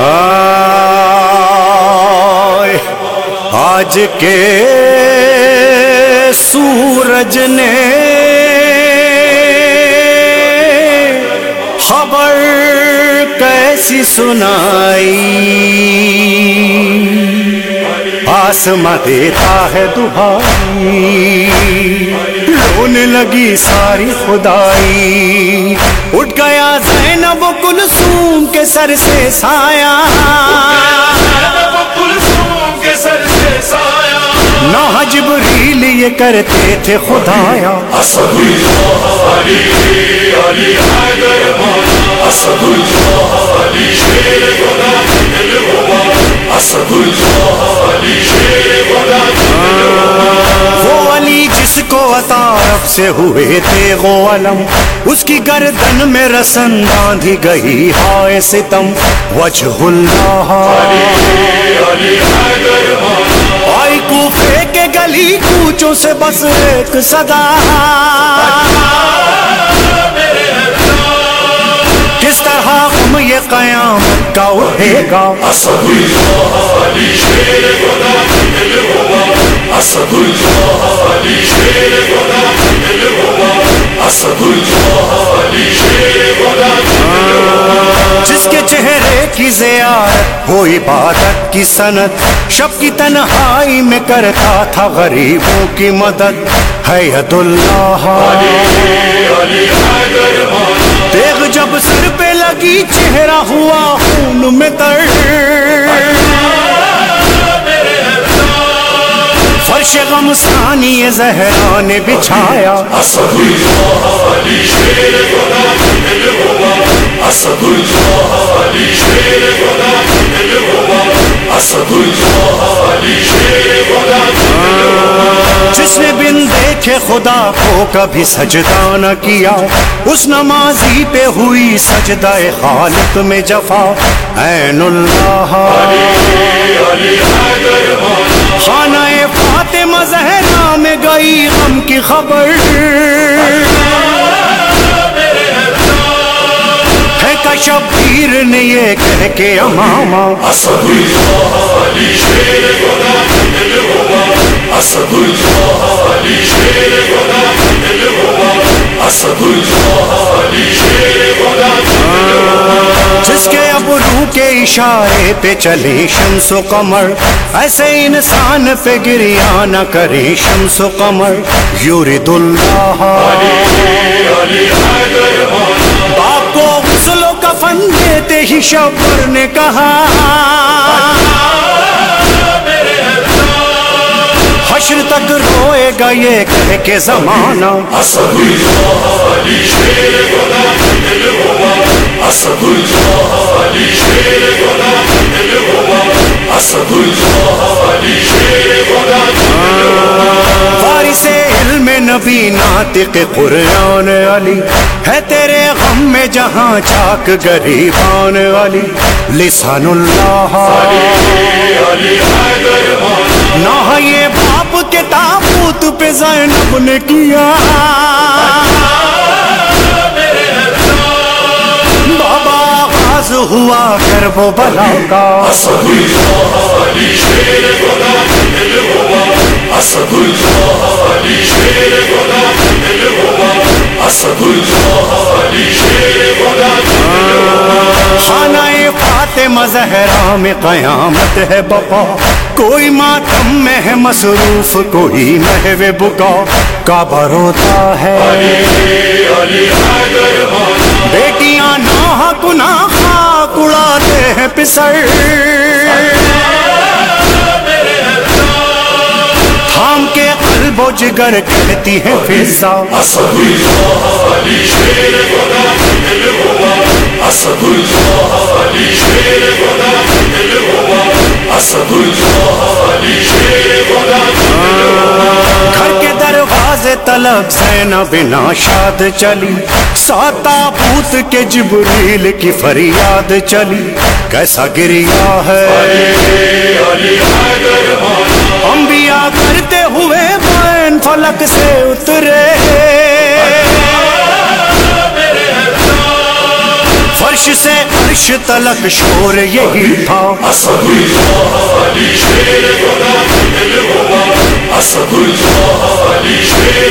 آئے۔ آج کے سورج نے خبر کیسی سنائی؟ آسماں دیتا ہے دبائی۔ رونے لگی ساری خدائی۔ اٹھ گیا زینب کلثوم کے سر سے سایہ۔ نہ جبریل یہ کرتے تھے خدایا۔ عطارف سے ہوئے تھے وہ علم۔ اس کی گردن میں رسن باندھی گئی ہائے ستم۔ وجہ اللہ۔ آئی کوفے کے گلی کوچوں سے بس ایک صدا۔ کس طرح غم یہ قیامت کا اٹھے گا۔ جس کے چہرے کی زیارت ہو عبادت کی سنت شب کی تنہائی میں کرتا تھا غریبوں کی مدد۔ حید اللہ۔ دیکھ جب سر پہ لگی، چہرہ ہوا خون میں تر۔ فرش غم ثانی زہرا نے بچھایا۔ ہاں، جس نے بن دیکھے خدا کو کبھی سجدہ نہ کیا، اس نمازی پہ ہوئی سجدہ خالق میں جفا۔ عین اللہ۔ خانہ زہرا میں گئی غم کی خبر۔ ہے کا شبیر نے یہ کہہ کے اماما ابرو اشارے پہ چلے شمس و قمر، ایسے انسان پہ گریا نہ کرے شمس و قمر۔ یورد اللہ باپ کو غسل و کفن دیتے ہی شبر نے کہا، حشر تک روئے گا یہ کہہ کے زمانہ۔ علم نبی ناطق قرآن علی ہے تیرے غم میں جہاں چاک گریبان علی لسان اللہ نہ یہ باپ کے تابوت پہ زینب نے کیا بابا آغاز ہوا کر وہ بلا کا زہرا میں قیامت ہے بپا کوئی ماتم میں ہے مصروف، کوئی محو بکا کعبہ روتا ہے۔ بیٹیاں ناہ کنا خاک اڑاتے ہیں پسر۔ تھام کے قلب و جگر کہتی ہے فضا گھر تلک سینا بنا شاد چلی، ساتا پوت کے جبریل کی فریاد چلی۔ کیسا گریا ہے۔ انبیاء کرتے ہوئے بین فلک سے اترے۔ فرش سے عرش تلک شور یہی تھا۔ اسد اللہ علی شیر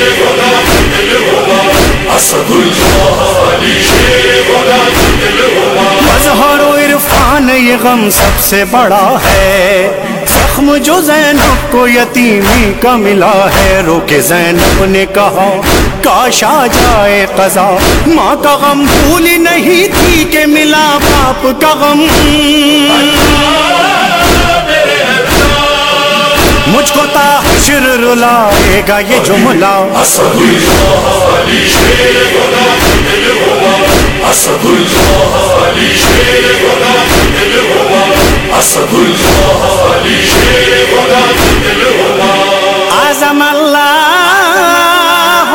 غم سب سے بڑا ہے۔ زخم جو زینب کو یتیمی کا ملا ہے۔ رو کے زینب نے کہا، کاش آ جائے قضا۔ ماں کا غم بھولی نہیں تھی کہ ملا باپ کا غم۔ مجھ کو تا حشر رلائے گا یہ جملہ۔ اسد اللہ علی شیر خدا دل ہوا اسد اللہ علی شیر خدا دل ہوا اسد اللہ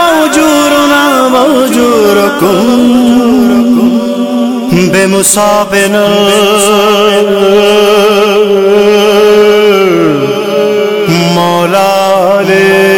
علی شیر خدا دل مولا علی